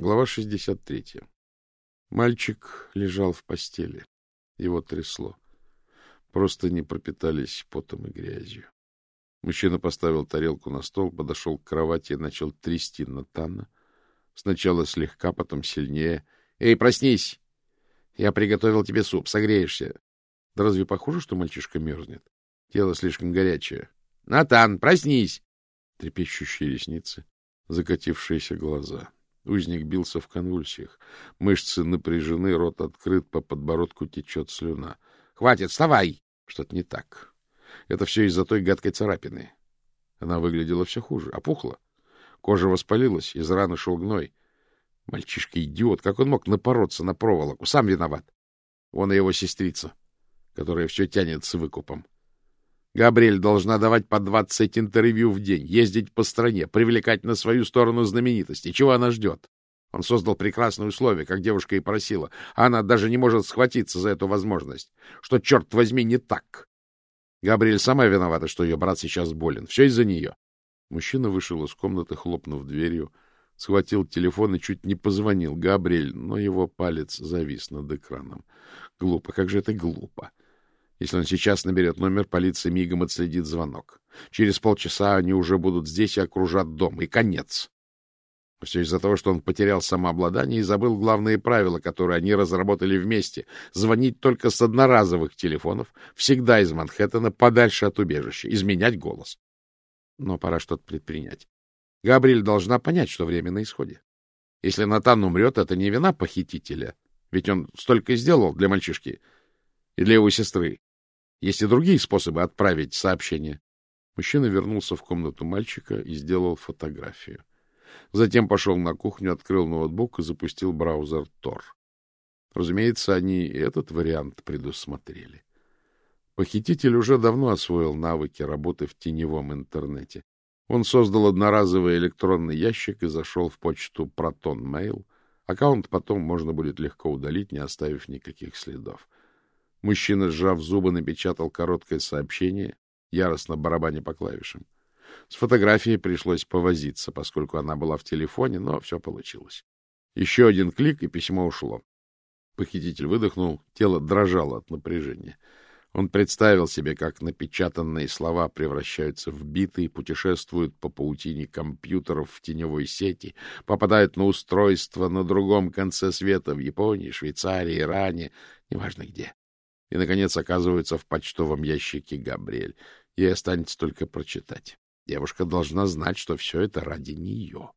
Глава 63. Мальчик лежал в постели. Его трясло. Просто не пропитались потом и грязью. Мужчина поставил тарелку на стол, подошел к кровати и начал трясти Натана. Сначала слегка, потом сильнее. — Эй, проснись! Я приготовил тебе суп, согреешься. Да разве похоже, что мальчишка мерзнет? Тело слишком горячее. — Натан, проснись! Трепещущие ресницы, закатившиеся глаза. Узник бился в конвульсиях. Мышцы напряжены, рот открыт, по подбородку течет слюна. — Хватит, вставай! Что-то не так. Это все из-за той гадкой царапины. Она выглядела все хуже, опухла. Кожа воспалилась, из раны шел гной. Мальчишка идиот, как он мог напороться на проволоку? Сам виноват. Он и его сестрица, которая все тянет с выкупом. Габриэль должна давать по двадцать интервью в день, ездить по стране, привлекать на свою сторону знаменитости. Чего она ждет? Он создал прекрасные условия, как девушка и просила, она даже не может схватиться за эту возможность. Что, черт возьми, не так? Габриэль сама виновата, что ее брат сейчас болен. Все из-за нее. Мужчина вышел из комнаты, хлопнув дверью, схватил телефон и чуть не позвонил Габриэль, но его палец завис над экраном. Глупо, как же это глупо! Если он сейчас наберет номер, полиция мигом отследит звонок. Через полчаса они уже будут здесь и окружат дом. И конец. Все из-за того, что он потерял самообладание и забыл главные правила, которые они разработали вместе. Звонить только с одноразовых телефонов, всегда из Манхэттена, подальше от убежища, изменять голос. Но пора что-то предпринять. Габриэль должна понять, что время на исходе. Если Натан умрет, это не вина похитителя, ведь он столько сделал для мальчишки и для его сестры. Есть и другие способы отправить сообщение. Мужчина вернулся в комнату мальчика и сделал фотографию. Затем пошел на кухню, открыл ноутбук и запустил браузер Tor. Разумеется, они и этот вариант предусмотрели. Похититель уже давно освоил навыки работы в теневом интернете. Он создал одноразовый электронный ящик и зашел в почту Proton Mail. Аккаунт потом можно будет легко удалить, не оставив никаких следов. Мужчина, сжав зубы, напечатал короткое сообщение, яростно барабаня по клавишам. С фотографией пришлось повозиться, поскольку она была в телефоне, но все получилось. Еще один клик, и письмо ушло. Похититель выдохнул, тело дрожало от напряжения. Он представил себе, как напечатанные слова превращаются в биты и путешествуют по паутине компьютеров в теневой сети, попадают на устройство на другом конце света в Японии, Швейцарии, Иране, неважно где и, наконец, оказываются в почтовом ящике Габриэль. Ей останется только прочитать. Девушка должна знать, что все это ради нее.